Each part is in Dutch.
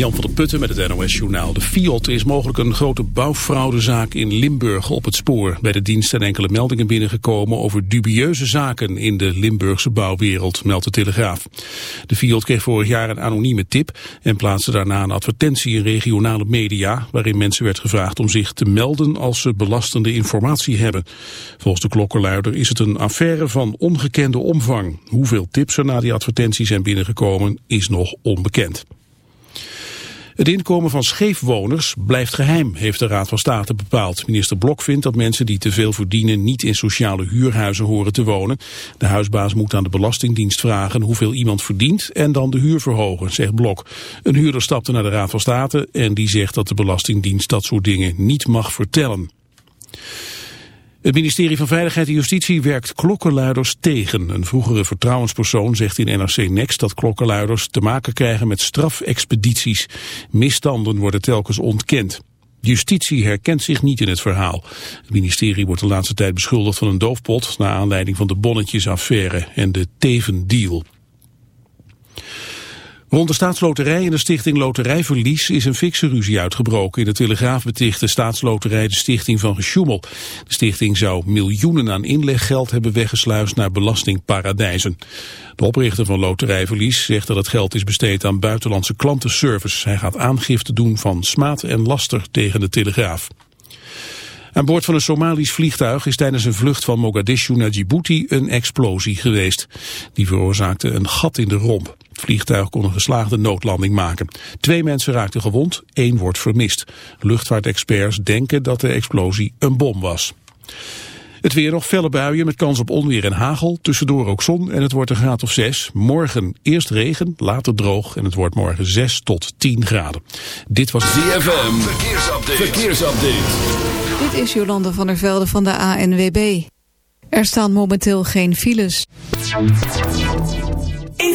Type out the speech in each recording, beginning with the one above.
Jan van der Putten met het NOS-journaal. De Fiat is mogelijk een grote bouwfraudezaak in Limburg op het spoor. Bij de dienst zijn enkele meldingen binnengekomen over dubieuze zaken in de Limburgse bouwwereld, meldt de Telegraaf. De Fiat kreeg vorig jaar een anonieme tip en plaatste daarna een advertentie in regionale media, waarin mensen werd gevraagd om zich te melden als ze belastende informatie hebben. Volgens de klokkenluider is het een affaire van ongekende omvang. Hoeveel tips er na die advertentie zijn binnengekomen is nog onbekend. Het inkomen van scheefwoners blijft geheim, heeft de Raad van State bepaald. Minister Blok vindt dat mensen die te veel verdienen niet in sociale huurhuizen horen te wonen. De huisbaas moet aan de Belastingdienst vragen hoeveel iemand verdient en dan de huur verhogen, zegt Blok. Een huurder stapte naar de Raad van State en die zegt dat de Belastingdienst dat soort dingen niet mag vertellen. Het ministerie van Veiligheid en Justitie werkt klokkenluiders tegen. Een vroegere vertrouwenspersoon zegt in NRC Next dat klokkenluiders te maken krijgen met strafexpedities. Misstanden worden telkens ontkend. Justitie herkent zich niet in het verhaal. Het ministerie wordt de laatste tijd beschuldigd van een doofpot... naar aanleiding van de bonnetjesaffaire en de Teven-deal. Rond de staatsloterij en de stichting Loterijverlies is een fikse ruzie uitgebroken. In de Telegraaf beticht de staatsloterij de stichting van gesjoemel. De stichting zou miljoenen aan inleggeld hebben weggesluist naar belastingparadijzen. De oprichter van Loterijverlies zegt dat het geld is besteed aan buitenlandse klantenservice. Hij gaat aangifte doen van smaad en laster tegen de Telegraaf. Aan boord van een Somalisch vliegtuig is tijdens een vlucht van Mogadishu naar Djibouti een explosie geweest. Die veroorzaakte een gat in de romp. Het vliegtuig kon een geslaagde noodlanding maken. Twee mensen raakten gewond, één wordt vermist. Luchtvaartexperts denken dat de explosie een bom was. Het weer nog felle buien met kans op onweer en hagel. Tussendoor ook zon en het wordt een graad of 6. Morgen eerst regen, later droog en het wordt morgen 6 tot 10 graden. Dit was DFM. Verkeersupdate. Verkeersupdate. Dit is Jolande van der Velde van de ANWB. Er staan momenteel geen files. In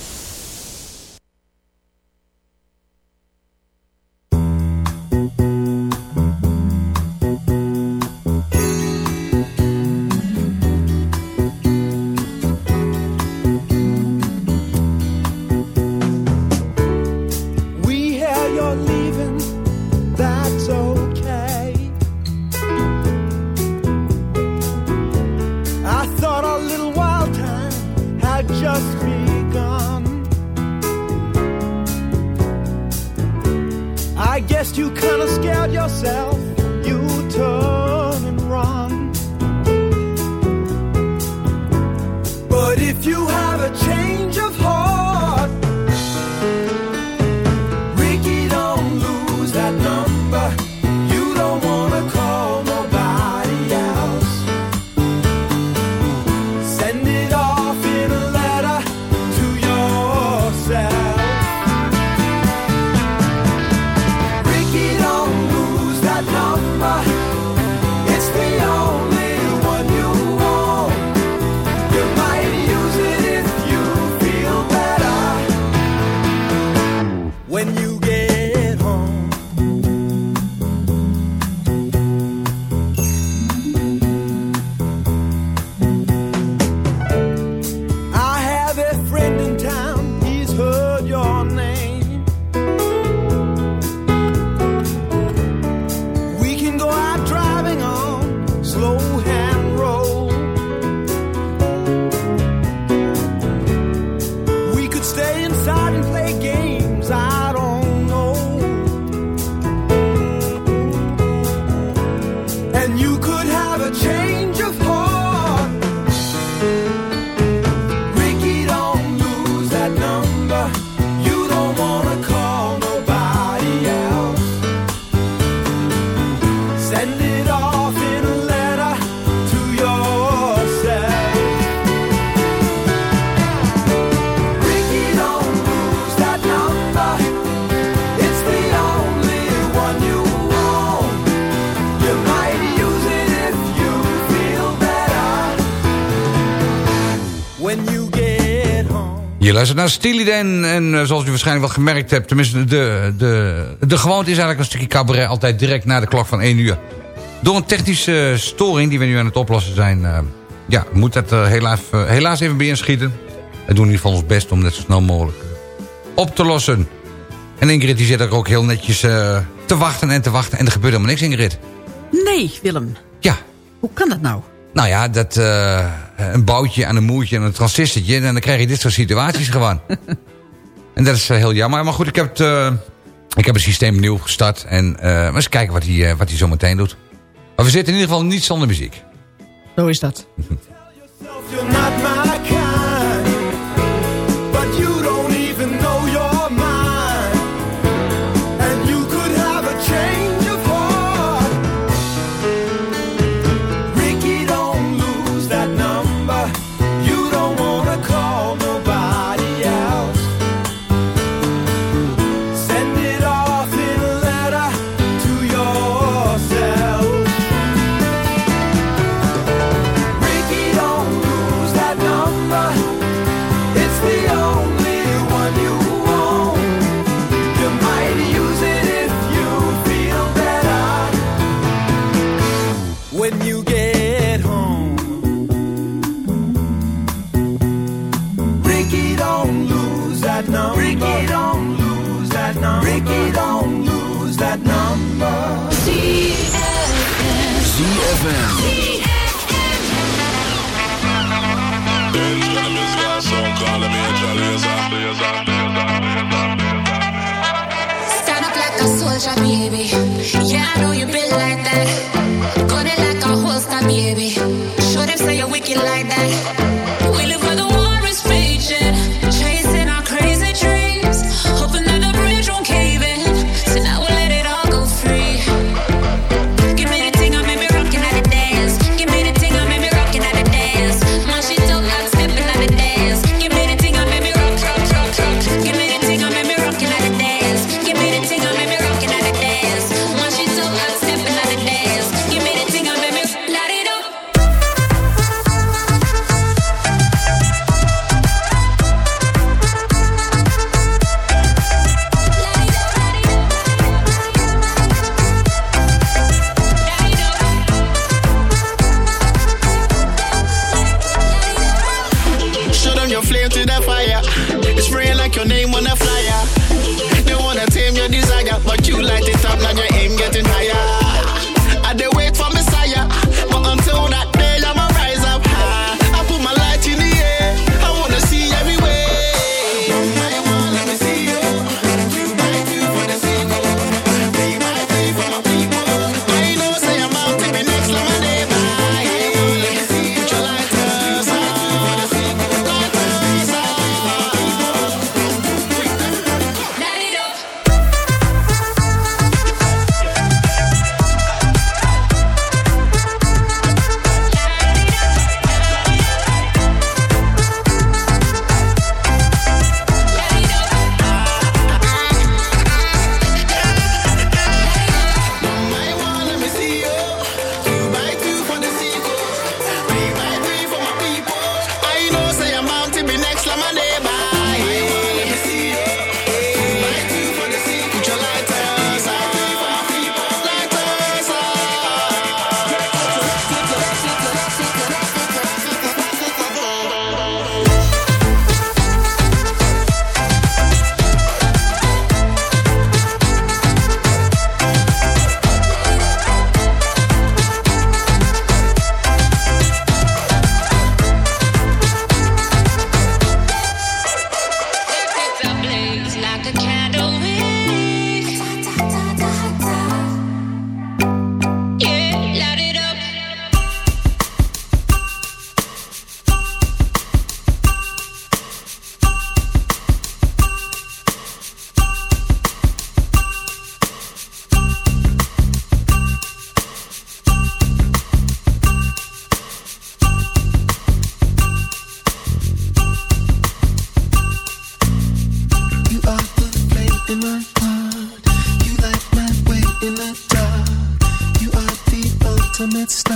Je luistert naar Steely Dan en eh, zoals u waarschijnlijk wel gemerkt hebt... tenminste, de, de, de gewoonte is eigenlijk een stukje cabaret... altijd direct na de klok van 1 uur. Door een technische storing die we nu aan het oplossen zijn... Uh, ja, moet dat eh, helaas, helaas even bij inschieten. We doen in ieder geval ons best om dat zo snel mogelijk op te lossen. En Ingrid die zit ook heel netjes te wachten en te wachten... en er gebeurt helemaal niks, Ingrid. Nee, Willem. Ja. Hoe kan dat nou? Nou ja, dat... Eh, een boutje aan een moertje en een transistorje. En dan krijg je dit soort situaties gewoon. en dat is eh, heel jammer. Maar goed, ik heb, het, eh, ik heb het systeem nieuw gestart. En uh, eens kijken wat hij, wat hij zo meteen doet. Maar we zitten in ieder geval niet zonder muziek. Zo is dat.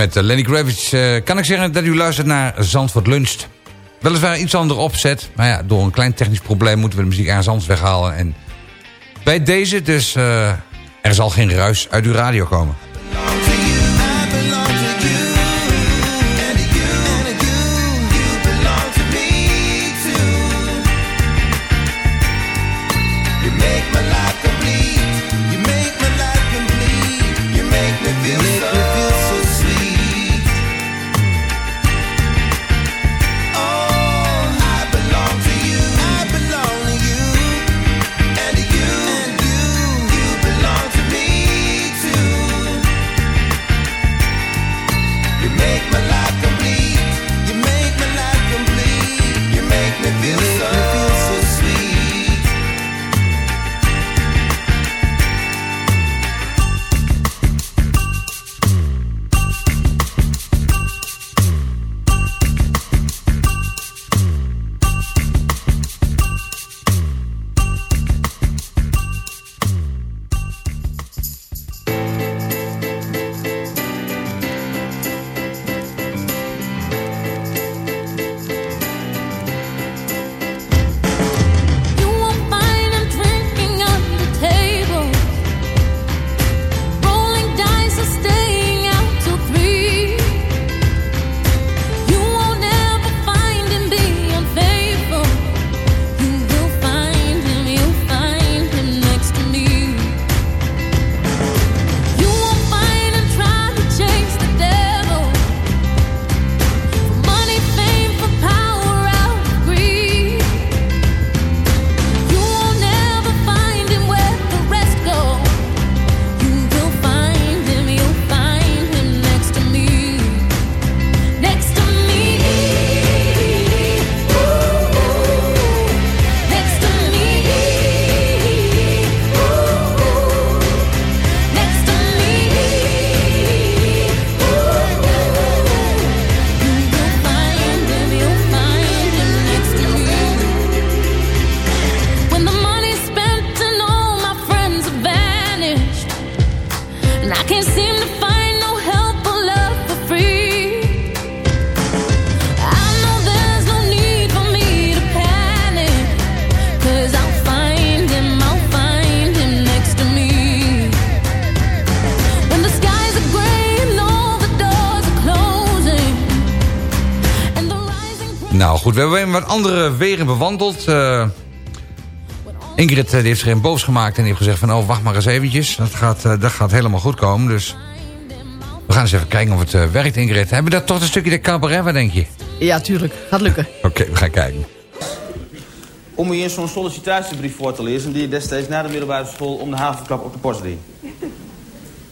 met eh, Lenny Kravitz eh, kan ik zeggen dat u luistert naar Zandvoort Luncht. Weliswaar iets ander opzet, maar ja, door een klein technisch probleem moeten we de muziek aan Zands weghalen. En bij deze dus, eh, er zal geen ruis uit uw radio komen. Hebben wat andere wegen bewandeld. Eh, Ingrid eh, die heeft zich in boos gemaakt en die heeft gezegd van... oh, wacht maar eens eventjes, dat gaat, eh, dat gaat helemaal goed komen. Dus we gaan eens even kijken of het werkt, Ingrid. Hebben we dat toch een stukje de cabaret, wat denk je? Ja, tuurlijk. Gaat lukken. Oké, we gaan kijken. Om u eens zo'n sollicitatiebrief voor te lezen... die je destijds na de middelbare school om de havenklap op de post deed.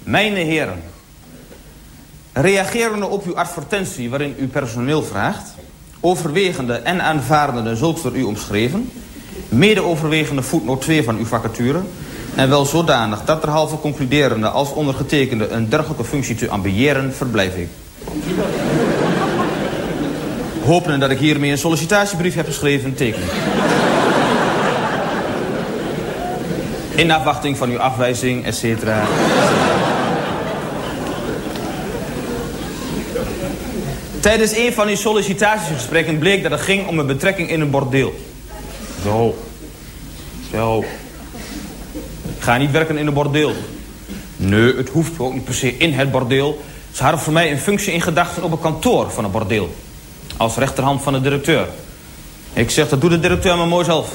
Mijn heren. Reagerende op uw advertentie waarin u personeel vraagt... overwegende en aanvaardende zulks door u omschreven... mede overwegende voetnoot 2 van uw vacature... en wel zodanig dat derhalve concluderende als ondergetekende... een dergelijke functie te ambiëren, verblijf ik. Hopende dat ik hiermee een sollicitatiebrief heb geschreven, teken ik. In afwachting van uw afwijzing, et cetera. Tijdens een van uw sollicitatiegesprekken bleek dat het ging om een betrekking in een bordeel. Zo. Zo. Ik ga niet werken in een bordeel. Nee, het hoeft ook niet per se in het bordeel. Ze hadden voor mij een functie in gedachten op een kantoor van een bordeel. Als rechterhand van de directeur. Ik zeg, dat doet de directeur maar mooi zelf.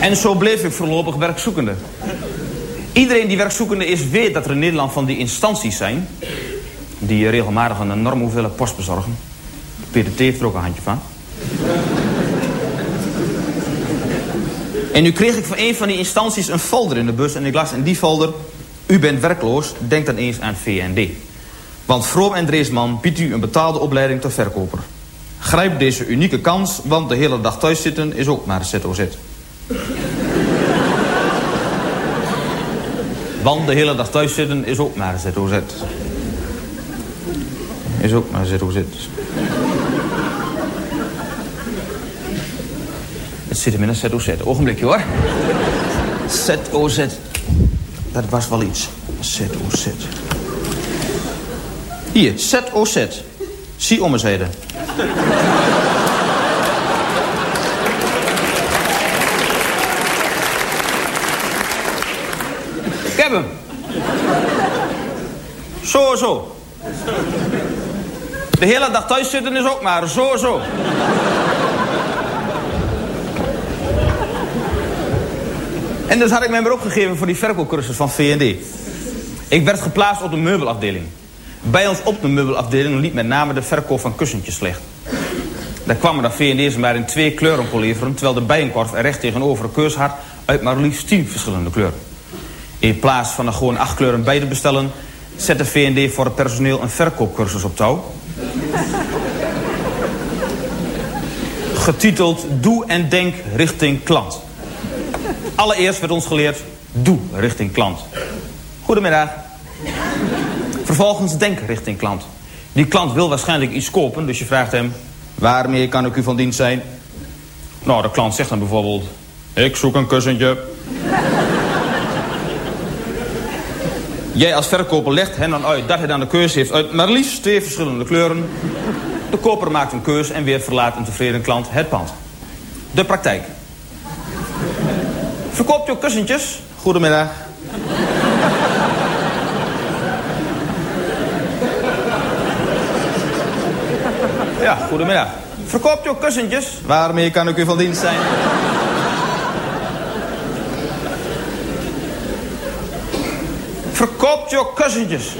En zo bleef ik voorlopig werkzoekende. Iedereen die werkzoekende is, weet dat er in Nederland van die instanties zijn... die regelmatig een enorme hoeveelheid post bezorgen. PTT heeft er ook een handje van. En nu kreeg ik van een van die instanties een folder in de bus... en ik las in die folder... U bent werkloos, denk dan eens aan VND. Want Vroom en Dreesman biedt u een betaalde opleiding tot verkoper. Grijp deze unieke kans, want de hele dag thuis zitten is ook maar ZOZ. Want de hele dag thuis zitten is ook maar ZOZ. Is ook maar ZOZ. Het zit hem in een ZOZ. Ogenblikje hoor. ZOZ. Dat was wel iets. ZOZ. Hier, ZOZ. Zie om eens heden. Ik heb hem. Zo. De hele dag thuis zitten is ook maar zo, zo. En dus had ik mij maar opgegeven voor die verkoopcursus van V&D. Ik werd geplaatst op de meubelafdeling. Bij ons op de meubelafdeling liep met name de verkoop van kussentjes slecht. Daar kwamen de V&D's maar in twee kleuren kon leveren... terwijl de bijenkorf er recht tegenover een had... uit maar liefst tien verschillende kleuren. In plaats van er gewoon acht kleuren bij te bestellen... zette V&D voor het personeel een verkoopcursus op touw. Getiteld Doe en Denk richting klant. Allereerst werd ons geleerd, doe richting klant. Goedemiddag. Vervolgens denk richting klant. Die klant wil waarschijnlijk iets kopen, dus je vraagt hem... waarmee kan ik u van dienst zijn? Nou, de klant zegt dan bijvoorbeeld... ik zoek een kussentje. Jij als verkoper legt hem dan uit dat hij dan de keuze heeft... uit maar liefst twee verschillende kleuren. De koper maakt een keus en weer verlaat een tevreden klant het pand. De praktijk. Verkoopt u ook kussentjes? Goedemiddag. Ja, goedemiddag. Verkoopt u ook kussentjes? Waarmee kan ik u van dienst zijn? Verkoopt ook kussentjes?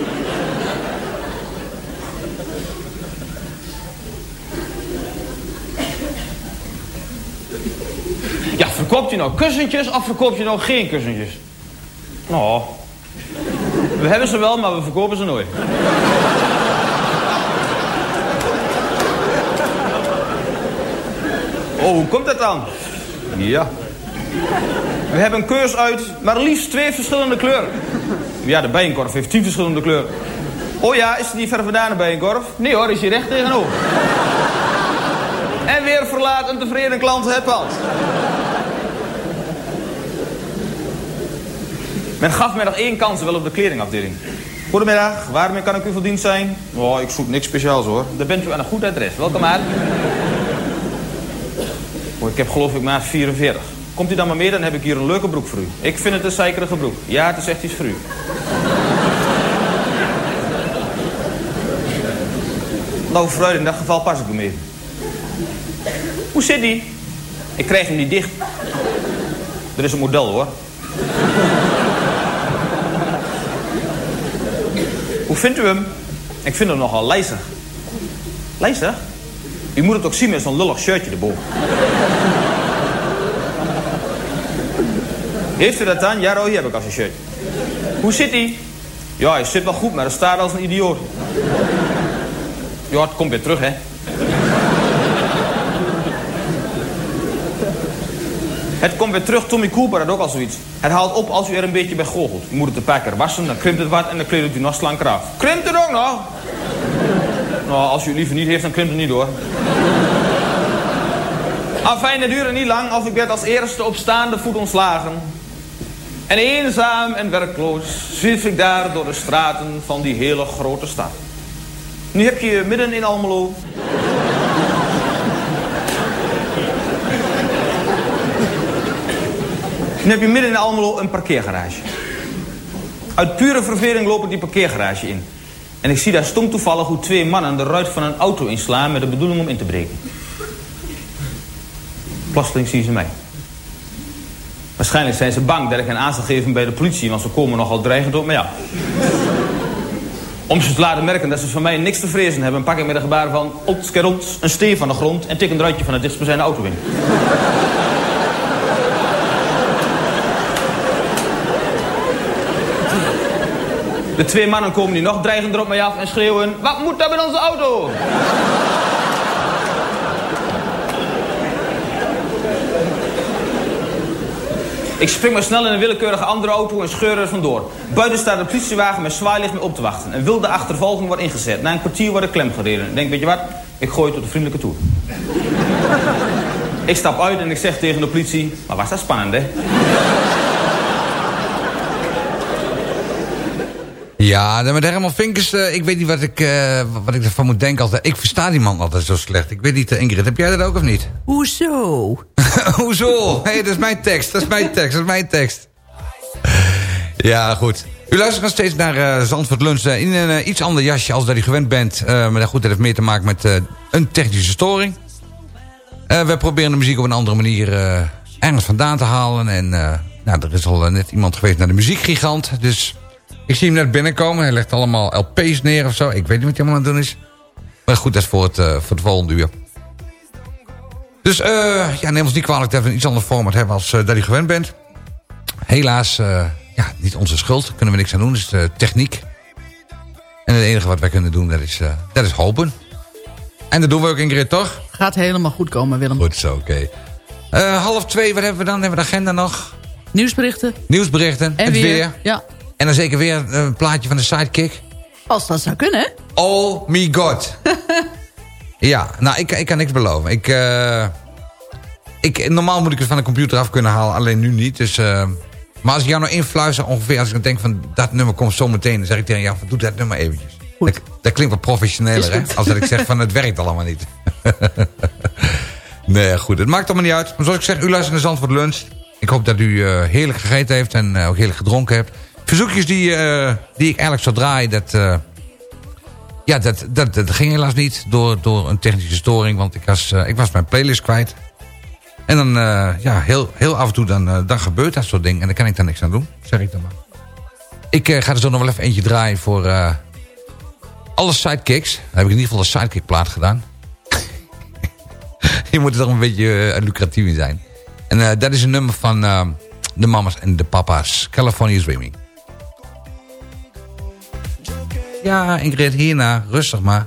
Ja, verkoopt u nou kussentjes of verkoopt u nou geen kussentjes? Nou, we hebben ze wel, maar we verkopen ze nooit. Oh, hoe komt dat dan? Ja. We hebben een keus uit maar liefst twee verschillende kleuren. Ja, de bijenkorf heeft tien verschillende kleuren. Oh ja, is het die vervedane bijenkorf? Nee hoor, is hier recht tegenover. En weer verlaat een tevreden klant het pand. Men gaf mij nog één kans wel op de kledingafdeling. Goedemiddag, waarmee kan ik u van dienst zijn? Oh, ik zoek niks speciaals hoor. Dan bent u aan een goed adres. Welkom aan. Oh, ik heb geloof ik maar 44. Komt u dan maar mee, dan heb ik hier een leuke broek voor u. Ik vind het een zeikerige broek. Ja, het is echt iets voor u. nou, vooruit, in dat geval pas ik hem even. Hoe zit die? Ik krijg hem niet dicht. Er is een model, hoor. Hoe vindt u hem? Ik vind hem nogal lijzig. Lijzig? U moet het ook zien met zo'n lullig shirtje erboven. Heeft u dat dan? Ja, Roy, heb ik als een shirt. Hoe zit hij? Ja, hij zit wel goed, maar hij staat als een idioot. Het komt weer terug, hè. Het komt weer terug, Tommy Cooper had ook al zoiets. Het haalt op als u er een beetje bij goochelt. U moet het een paar keer wassen, dan krimpt het wat en dan kleedt u nog slanker af. Krimpt het ook nog? Nou, als u het liever niet heeft, dan krimpt het niet hoor. Afijn, het duurde niet lang of ik werd als eerste op staande voet ontslagen. En eenzaam en werkloos zwierf ik daar door de straten van die hele grote stad. Nu heb je midden in Almelo... Nu heb je midden in Almelo een parkeergarage. Uit pure verveling loop ik die parkeergarage in. En ik zie daar stom toevallig hoe twee mannen de ruit van een auto inslaan... met de bedoeling om in te breken. Plotseling zien ze mij. Waarschijnlijk zijn ze bang dat ik hen aan zal geven bij de politie... want ze komen nogal dreigend op me af. Om ze te laten merken dat ze van mij niks te vrezen hebben... pak ik met een gebaar van ontskerons een steen van de grond... en tik een ruitje van het dichtstbijzijnde auto in. De twee mannen komen nu nog dreigender op mij af en schreeuwen... Wat moet dat met onze auto? Ik spring maar snel in een willekeurige andere auto en scheur er vandoor. Buiten staat een politiewagen met zwaailicht me op te wachten. Een wilde achtervolging wordt ingezet. Na een kwartier wordt ik klem gereden. Ik denk, weet je wat? Ik gooi het tot de vriendelijke toer. ik stap uit en ik zeg tegen de politie... Maar was dat spannend, hè? Ja, met Herman Vinkers, eh, ik weet niet wat ik, eh, wat ik ervan moet denken. Altijd. Ik versta die man altijd zo slecht. Ik weet niet, eh, Ingrid, heb jij dat ook of niet? Hoezo? Hoezo? Hé, hey, dat is mijn tekst, dat is mijn tekst, dat is mijn tekst. Ja, goed. U luistert nog steeds naar Zandvoort Lunch in een iets ander jasje als dat u gewend bent. Maar goed, dat heeft meer te maken met een technische storing. We proberen de muziek op een andere manier ergens vandaan te halen. En nou, er is al net iemand geweest naar de muziekgigant. Dus ik zie hem net binnenkomen. Hij legt allemaal LP's neer of zo. Ik weet niet wat hij allemaal aan het doen is. Maar goed, dat is voor het, eh, voor het volgende uur. Dus eh, ja, neem ons niet kwalijk dat we een iets ander format hebben als eh, dat u gewend bent. Helaas, ja, niet onze schuld. Daar kunnen we niks aan doen. Dat is de techniek. En het enige wat wij kunnen doen, dat is, dat is hopen. En dat doen we ook, Ingrid, toch? Gaat helemaal goed komen, Willem. Goed zo, oké. Half twee, wat hebben we dan? Hebben we de agenda nog? Nieuwsberichten. Nieuwsberichten, En het weer. weer. Ja. En dan zeker weer een plaatje van de sidekick. Als dat zou kunnen? Oh my god. ja, nou, ik, ik kan niks beloven. Ik, eh, ik, normaal moet ik het van de computer af kunnen halen, alleen nu niet. Dus, eh, maar als ik jou nou influister ongeveer, als ik dan denk van dat nummer komt zo meteen, dan zeg ik tegen jou, van, doe dat nummer eventjes. Dat, dat klinkt wat professioneler, hè? Als dat ik zeg van het werkt allemaal niet. nee, goed, het maakt allemaal niet uit. Maar zoals ik zeg, u luistert naar Zandvoort Lunch. Ik hoop dat u eh, heerlijk gegeten heeft en ook heerlijk gedronken hebt. Verzoekjes die, eh, die ik eigenlijk zou draaien, dat... eh, ja, dat, dat, dat ging helaas niet door, door een technische storing. Want ik was, eh, ik was mijn playlist kwijt. En dan, ja, heel, heel af en toe dan, dan gebeurt dat soort dingen. En dan kan ik daar niks aan doen, zeg ik dan maar. Ik ga er zo nog wel even eentje draaien voor alle sidekicks. Dan heb ik in ieder geval een sidekick plaat gedaan. Je moet er toch een beetje lucratief in zijn. En dat is een nummer van de mama's en de papa's. California Dreaming. Ja, Ingrid, hierna. Rustig maar.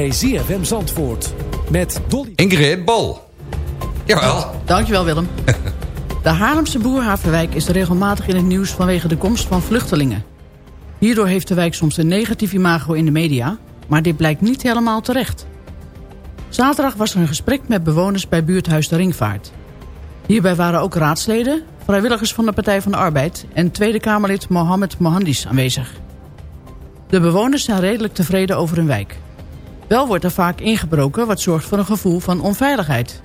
Bij ZFM Zandvoort met Dolly. Ingrid Bol. Jawel. Dankjewel Willem. De Haarlemse Boerhavenwijk is regelmatig in het nieuws vanwege de komst van vluchtelingen. Hierdoor heeft de wijk soms een negatief imago in de media, maar dit blijkt niet helemaal terecht. Zaterdag was er een gesprek met bewoners bij buurthuis de Ringvaart. Hierbij waren ook raadsleden, vrijwilligers van de Partij van de Arbeid... en Tweede Kamerlid Mohammed Mohandis aanwezig. De bewoners zijn redelijk tevreden over hun wijk. Wel wordt er vaak ingebroken wat zorgt voor een gevoel van onveiligheid.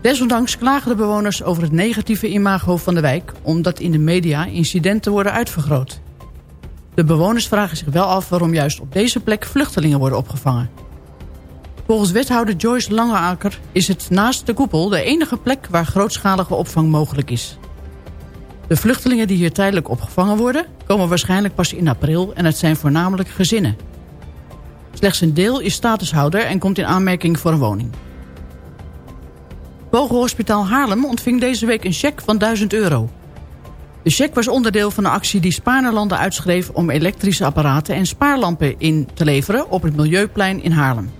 Desondanks klagen de bewoners over het negatieve imago van de wijk... omdat in de media incidenten worden uitvergroot. De bewoners vragen zich wel af waarom juist op deze plek vluchtelingen worden opgevangen. Volgens wethouder Joyce Langeaker is het naast de koepel de enige plek waar grootschalige opvang mogelijk is. De vluchtelingen die hier tijdelijk opgevangen worden... komen waarschijnlijk pas in april en het zijn voornamelijk gezinnen. Slechts een deel is statushouder en komt in aanmerking voor een woning. Vogelhospitaal Haarlem ontving deze week een cheque van 1000 euro. De cheque was onderdeel van een actie die Spaarnerlanden uitschreef... om elektrische apparaten en spaarlampen in te leveren op het Milieuplein in Haarlem.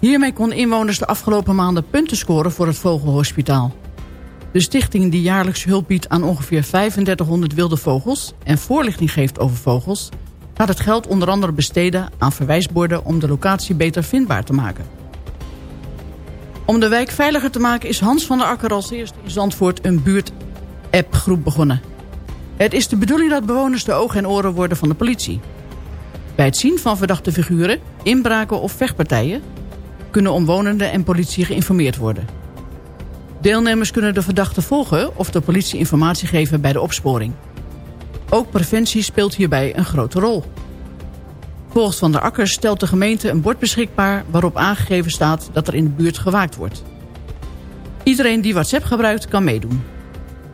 Hiermee kon inwoners de afgelopen maanden punten scoren voor het Vogelhospitaal. De stichting die jaarlijks hulp biedt aan ongeveer 3500 wilde vogels... en voorlichting geeft over vogels... gaat het geld onder andere besteden aan verwijsborden... om de locatie beter vindbaar te maken. Om de wijk veiliger te maken is Hans van der Akker als eerste in Zandvoort... een buurt-app-groep begonnen. Het is de bedoeling dat bewoners de ogen en oren worden van de politie. Bij het zien van verdachte figuren, inbraken of vechtpartijen... kunnen omwonenden en politie geïnformeerd worden... Deelnemers kunnen de verdachte volgen of de politie informatie geven bij de opsporing. Ook preventie speelt hierbij een grote rol. Volgens Van der Akkers stelt de gemeente een bord beschikbaar... waarop aangegeven staat dat er in de buurt gewaakt wordt. Iedereen die WhatsApp gebruikt kan meedoen.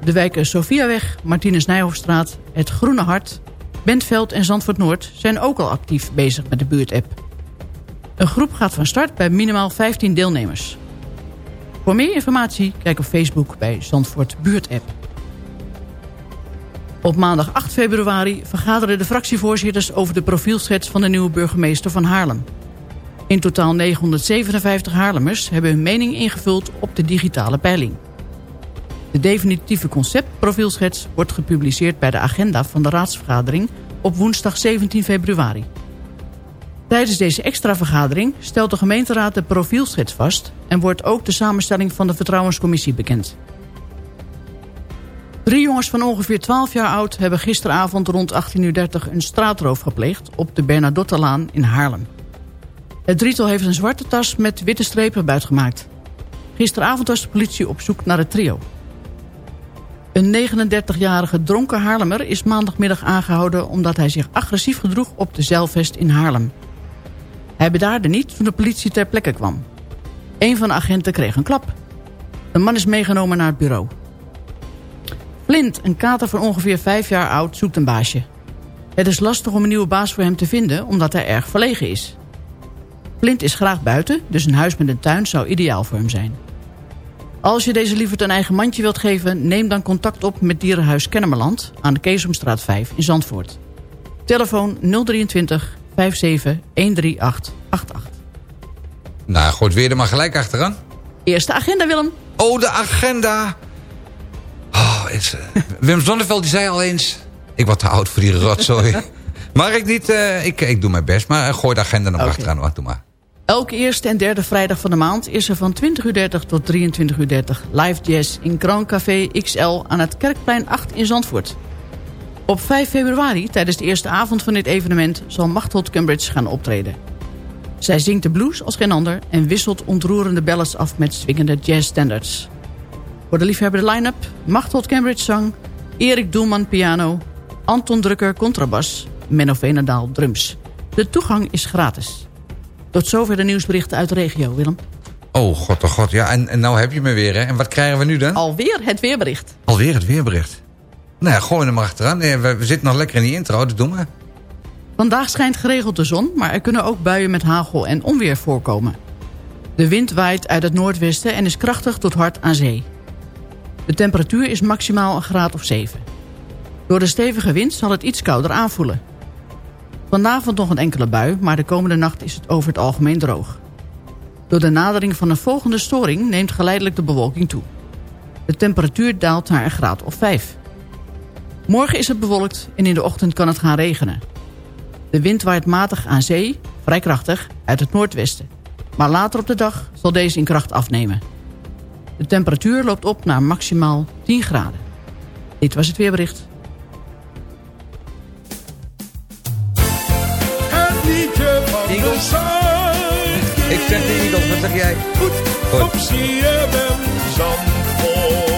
De wijken Sofiaweg, Martinus Nijhoffstraat, Het Groene Hart... Bentveld en Zandvoort Noord zijn ook al actief bezig met de buurtapp. Een groep gaat van start bij minimaal 15 deelnemers... Voor meer informatie kijk op Facebook bij Zandvoort Buurtapp. Op maandag 8 februari vergaderen de fractievoorzitters over de profielschets van de nieuwe burgemeester van Haarlem. In totaal 957 Haarlemmers hebben hun mening ingevuld op de digitale peiling. De definitieve conceptprofielschets wordt gepubliceerd bij de agenda van de raadsvergadering op woensdag 17 februari. Tijdens deze extra vergadering stelt de gemeenteraad de profielschets vast... en wordt ook de samenstelling van de Vertrouwenscommissie bekend. Drie jongens van ongeveer 12 jaar oud hebben gisteravond rond 18.30 uur een straatroof gepleegd... op de Bernadottelaan in Haarlem. Het drietal heeft een zwarte tas met witte strepen buitgemaakt. Gisteravond was de politie op zoek naar het trio. Een 39-jarige dronken Haarlemmer is maandagmiddag aangehouden... omdat hij zich agressief gedroeg op de zeilvest in Haarlem. Hij bedaarde niet toen de politie ter plekke kwam. Een van de agenten kreeg een klap. De man is meegenomen naar het bureau. Flint, een kater van ongeveer vijf jaar oud, zoekt een baasje. Het is lastig om een nieuwe baas voor hem te vinden, omdat hij erg verlegen is. Flint is graag buiten, dus een huis met een tuin zou ideaal voor hem zijn. Als je deze liever een eigen mandje wilt geven... neem dan contact op met Dierenhuis Kennemerland... aan de Keesomstraat 5 in Zandvoort. Telefoon 023 57 138 88. Nou, gooit weer er maar gelijk achteraan. Eerste agenda, Willem. Oh, de agenda. Eh, Wim Zonneveld die zei al eens... Ik word te oud voor die rotzooi. Mag ik niet? eh, ik, ik doe mijn best, maar eh, gooi de agenda nog achteraan. Wacht, doe maar. Elke eerste en derde vrijdag van de maand is er van 20.30 tot 23.30 live jazz in Grand Café XL aan het Kerkplein 8 in Zandvoort. Op 5 februari, tijdens de eerste avond van dit evenement, zal Machteld Cambridge gaan optreden. Zij zingt de blues als geen ander en wisselt ontroerende ballads af met swingende jazzstandards. Voor de liefhebber line-up Machteld Cambridge zang, Erik Doelman piano, Anton Drukker contrabas, Menno Venendaal drums. De toegang is gratis. Tot zover de nieuwsberichten uit de regio, Willem. Oh, god, oh god. Ja, en, en nou heb je me weer, hè. En wat krijgen we nu dan? Alweer het weerbericht. Alweer het weerbericht. Nou ja, gooi hem maar achteraan. Nee, we, we zitten nog lekker in die intro, dus doe maar. Vandaag schijnt geregeld de zon, maar er kunnen ook buien met hagel en onweer voorkomen. De wind waait uit het noordwesten en is krachtig tot hard aan zee. De temperatuur is maximaal een graad of 7. Door de stevige wind zal het iets kouder aanvoelen. Vanavond nog een enkele bui, maar de komende nacht is het over het algemeen droog. Door de nadering van een volgende storing neemt geleidelijk de bewolking toe. De temperatuur daalt naar een graad of 5. Morgen is het bewolkt en in de ochtend kan het gaan regenen. De wind waait matig aan zee, vrij krachtig, uit het noordwesten. Maar later op de dag zal deze in kracht afnemen. De temperatuur loopt op naar maximaal 10 graden. Dit was het weerbericht. Het liedje van de zon. Ik zeg de Eagles, wat zeg jij? Goed, op CFM Zandvoort.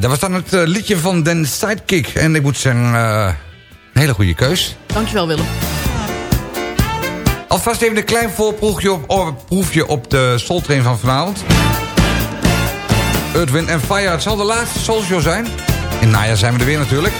Dat was dan het eh, liedje van Den Sidekick. En ik moet zeggen, eh, een hele goede keus. Dankjewel Willem. Alvast even een klein voorproefje op, proefje op de Soltrain van vanavond. Edwin en Fire. Het zal de laatste soljo zijn. En najaar zijn we er weer natuurlijk.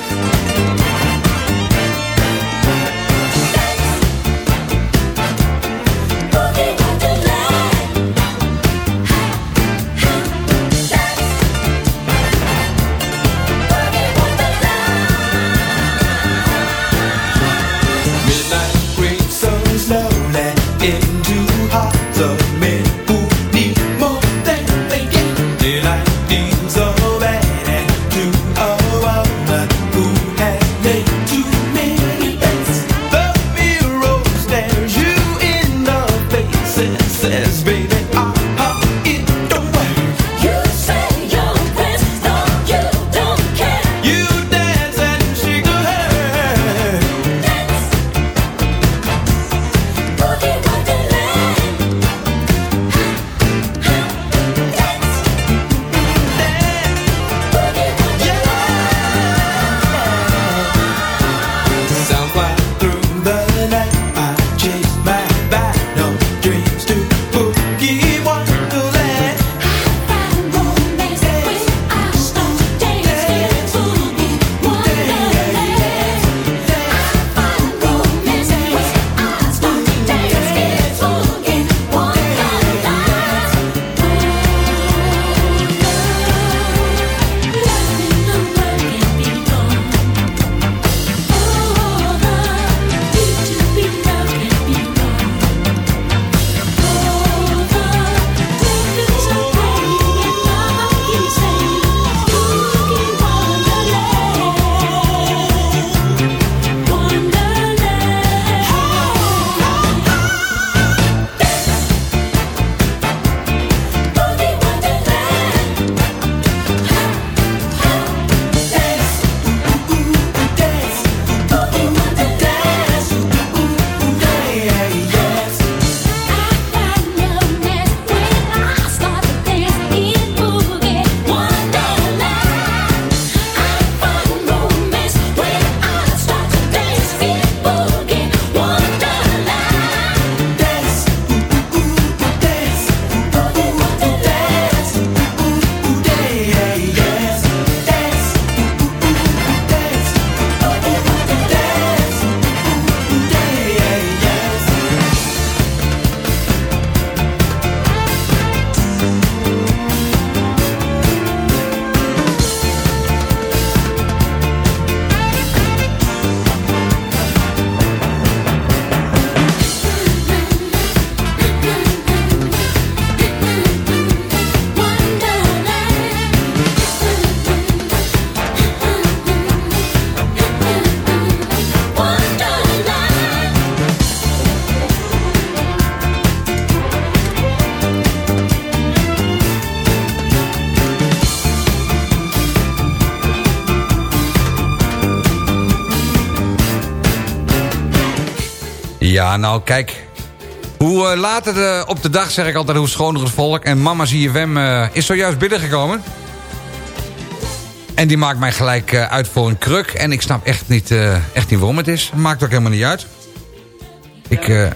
Ja, nou kijk. Hoe eh, later de, op de dag zeg ik altijd hoe schoner het volk. En mama ZFM eh is zojuist binnengekomen. En die maakt mij gelijk eh, uit voor een kruk. En ik snap echt niet, eh, echt niet waarom het is. Maakt ook helemaal niet uit. Ik, eh,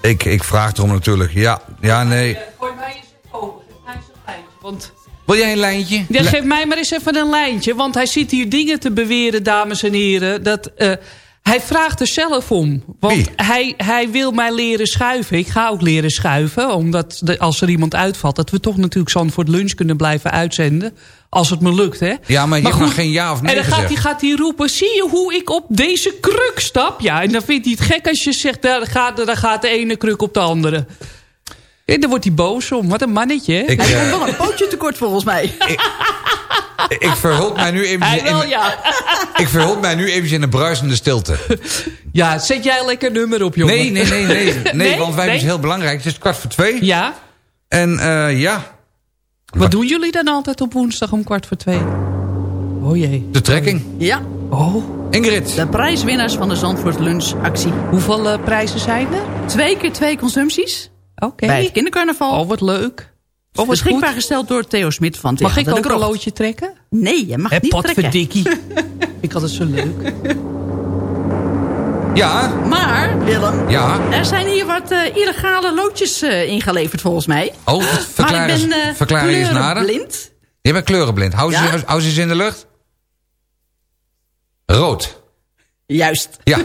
ik, ik vraag erom natuurlijk. Ja, ja, nee. Gooi mij eens even over. Geef mij eens een lijntje. Want... Wil jij een lijntje? Ja, geef mij maar eens even een lijntje. Want hij zit hier dingen te beweren, dames en heren. Dat, eh, hij vraagt er zelf om. Want hij, hij wil mij leren schuiven. Ik ga ook leren schuiven. Omdat de- als er iemand uitvalt... dat we toch natuurlijk Zandvoort Lunch kunnen blijven uitzenden. Als het me lukt, hè? Ja, maar je goed, nog geen ja of nee En dan gaat hij, gaat hij roepen... zie je hoe ik op deze kruk stap? Ja, en dan vindt hij het gek als je zegt... daar gaat, daar gaat de ene kruk op de andere. En dan wordt hij boos om. Wat een mannetje, hè? Ik, Hij eh, komt wel een pootje tekort volgens mij. Ik verhulp mij nu even Hij in, ja. ik verhulp mij nu even in een bruisende stilte. Ja, zet jij lekker nummer op, jongen. Nee, nee, nee, nee. Nee, Nee? want wij Nee? is heel belangrijk. Het is kwart voor twee. Ja. En eh, ja, Wat doen jullie dan altijd op woensdag om kwart voor twee? Oh jee. de trekking. Ja, Oh. Ingrid. de prijswinnaars van de Zandvoort Lunch actie. Hoeveel eh, prijzen zijn er? Twee keer twee consumpties. Oké. Bij het kindercarnaval. Oh, wat leuk. Oh, Beschikbaar goed. gesteld door Theo Smit van Mag ik ook een loodje trekken? Nee, je mag niet trekken. potverdikkie. ik had het zo leuk. Ja, Maar, Willem, ja. er zijn hier wat eh, illegale loodjes eh, ingeleverd volgens mij. Oh, verklaar maar ik ben eh, verklaar eens nader. kleurenblind. Je bent kleurenblind. Hou ze, Ja? hou, hou ze eens in de lucht. Rood. Juist. Ja.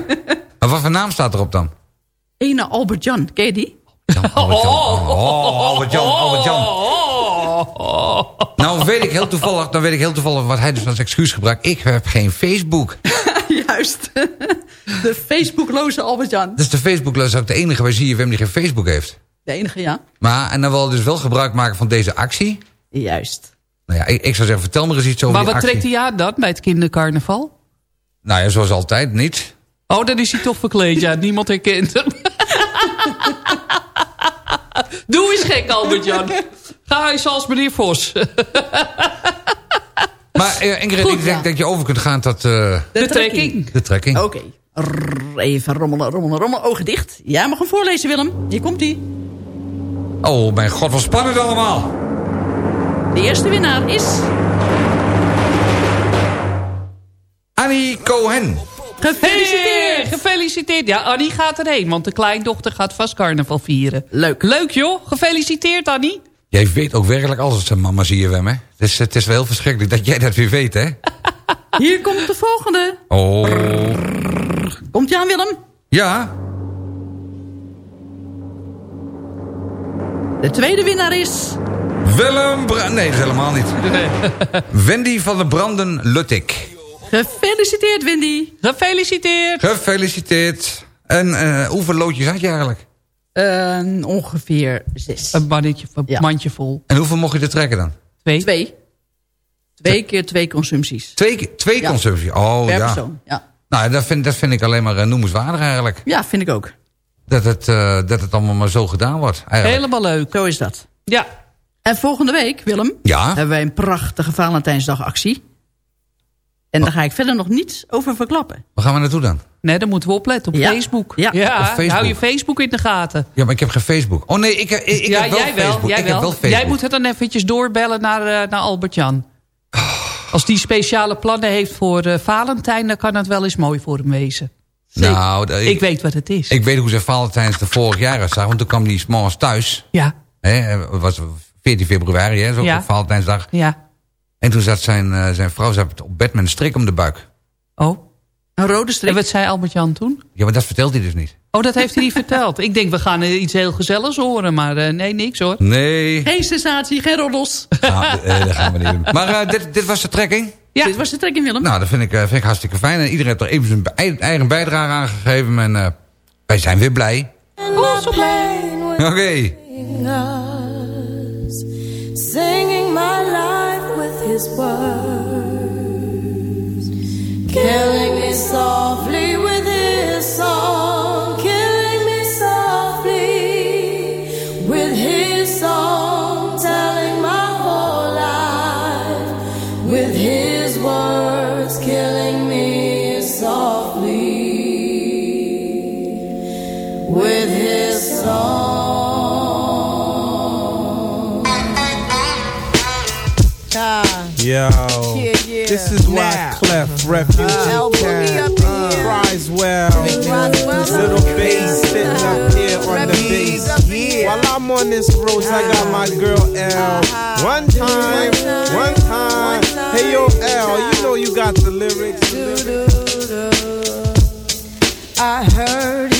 maar wat voor naam staat erop dan? Ene Albert Jan, ken je die? Albert Jan. Oh, Albert Jan, Albert Jan. Nou weet ik heel toevallig, dan weet ik heel toevallig wat hij dus als excuus gebruikt. Ik heb geen Facebook. Juist. De Facebookloze Albert Jan. Dus de Facebook is ook de enige bij ZFM die geen Facebook heeft. De enige, ja. Maar, en dan wil dus wel gebruik maken van deze actie. Juist. Nou ja, ik, ik zou zeggen, vertel me eens iets over Maar die wat actie. trekt hij aan dan bij het kindercarnaval? Nou ja, zoals altijd, niet. Oh, dan is hij toch verkleed. Ja, niemand herkent hem. Doe eens gek, Albert-Jan. Ga eens als meneer Vos. Maar eh, Ingrid, Goed, ik denk ja. dat je over kunt gaan tot eh, De trekking. de trekking. Oké. Even rommelen, rommelen, rommelen. Ogen dicht. Jij mag hem voorlezen, Willem. Hier komt hij. Oh mijn god, wat spannend allemaal. De eerste winnaar is... Annie Cohen. Gefeliciteerd! Gefeliciteerd. Ja, Annie gaat erheen, want de kleindochter gaat vast carnaval vieren. Leuk. Leuk joh, gefeliciteerd Annie. Jij weet ook werkelijk alles mama ZFM, hè? Het is, het is wel heel verschrikkelijk dat jij dat weer weet, hè? Hier komt de volgende. Oh. Komt je aan, Willem? Ja. De tweede winnaar is... Willem Bra Nee, dat is helemaal niet. Wendy van de Branden Luttik. Gefeliciteerd, Wendy. Gefeliciteerd. Gefeliciteerd. En eh, hoeveel loodjes had je eigenlijk? Ongeveer zes. Een mannetje, een Ja. mandje vol. En hoeveel mocht je er trekken dan? Twee. Twee. Twee keer twee consumpties. Twee, keer- twee Ja. consumptie. Oh per ja. persoon. Ja. Nou, dat vind, dat vind ik alleen maar eh, noemenswaardig eigenlijk. ja, vind ik ook. Dat het, eh, dat het allemaal maar zo gedaan wordt. Eigenlijk. Helemaal leuk. Zo is dat. Ja. En volgende week, Willem, Ja. hebben wij een prachtige Valentijnsdagactie. En daar ga ik verder nog niets over verklappen. Waar gaan we naartoe dan? Nee, dan moeten we opletten op Ja. Facebook. Ja, op Facebook. hou je Facebook in de gaten. Ja, maar ik heb geen Facebook. Oh nee, ik, heb- ik, ik ja, heb wel jij Facebook. wel. Jij ik heb wel. wel Facebook. Jij moet het dan eventjes doorbellen naar, eh, naar Albert-Jan. Als die speciale plannen heeft voor eh, Valentijn... dan kan het wel eens mooi voor hem wezen. Nou, dat- Ik weet wat het is. Ik weet hoe ze Valentijns de vorig jaar uitzag. Want toen kwam die s'morgens thuis. Ja, Hè, het was 14 februari, hè, zo Ja. Valentijnsdag. ja. En toen zat zijn, eh, zijn vrouw zat op bed met een strik om de buik. Oh. Een rode En strik. wat zei Albert-Jan toen? Ja, maar dat vertelt hij dus niet. Oh, dat heeft hij niet verteld. Ik denk, we gaan eh, iets heel gezelligs horen. Maar eh, nee, niks hoor. Nee. Geen sensatie, geen roddels. Nou, eh, dat gaan we niet doen. Maar eh, dit, dit was de trekking? Ja. Dit was de trekking, Willem. Nou, dat vind ik, vind ik hartstikke fijn. En iedereen heeft er even zijn ei- eigen bijdrage aan gegeven. En eh, wij zijn weer blij. Oké. us, his words, killing me softly is why Now. Clef Refugee Uh, up in here. cries well. This little bass sitting up here on the bass. While I'm on this road, I got my girl L. One time, one time. Hey yo, L, you know you got the lyrics. I heard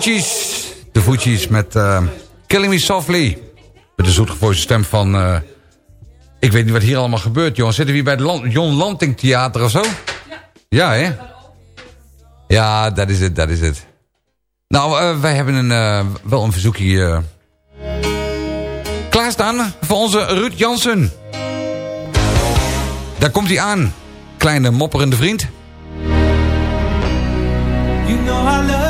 De Fugees met eh, Killing Me Softly. Met de zoetgevoelige stem van... eh, ik weet niet wat hier allemaal gebeurt, jongen. Zitten we hier bij het John Lanting Theater of zo? Ja, hè? Ja, dat is het, dat is het. Nou, eh, wij hebben een, wel een verzoekje klaarstaan voor onze Ruud Jansen. Daar komt hij aan. Kleine mopperende vriend. You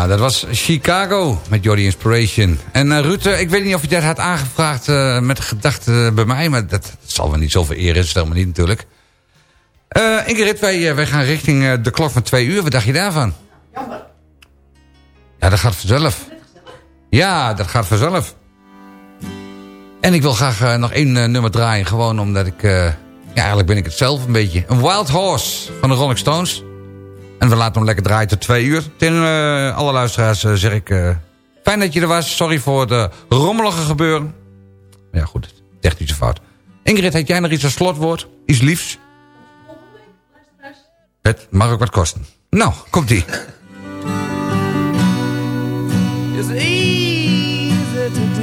Ja, dat was Chicago met Jordi Inspiration. En uh, Ruud, uh, ik weet niet of je dat had aangevraagd uh, met de gedachte bij mij... maar dat, dat zal wel niet zoveel eer is, stel me niet natuurlijk. Ingrid, wij, wij gaan richting de klok van twee uur. Wat dacht je daarvan? Jammer. Ja, dat gaat vanzelf. Ja, dat gaat vanzelf. En ik wil graag nog één nummer draaien, gewoon omdat ik... ja, eigenlijk ben ik het zelf een beetje. Een Wild Horse van de Rolling Stones... En we laten hem lekker draaien tot twee uur. Tegen uh, alle luisteraars uh, zeg ik... Uh, fijn dat je er was. Sorry voor het rommelige gebeuren. Ja goed, technische fout. Ingrid, heb jij nog iets als slotwoord? Iets liefs? Het mag ook wat kosten. Nou, komt-ie. It's easy to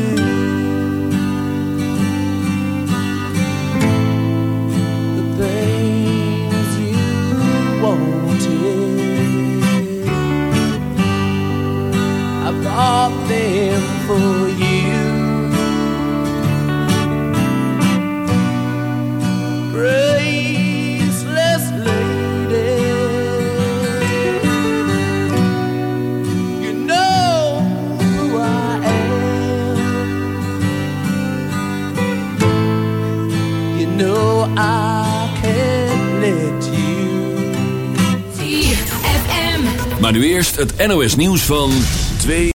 bought them for you. Graceless lady, you know who I am. You know I can't let you. Maar nu eerst het NOS nieuws van 2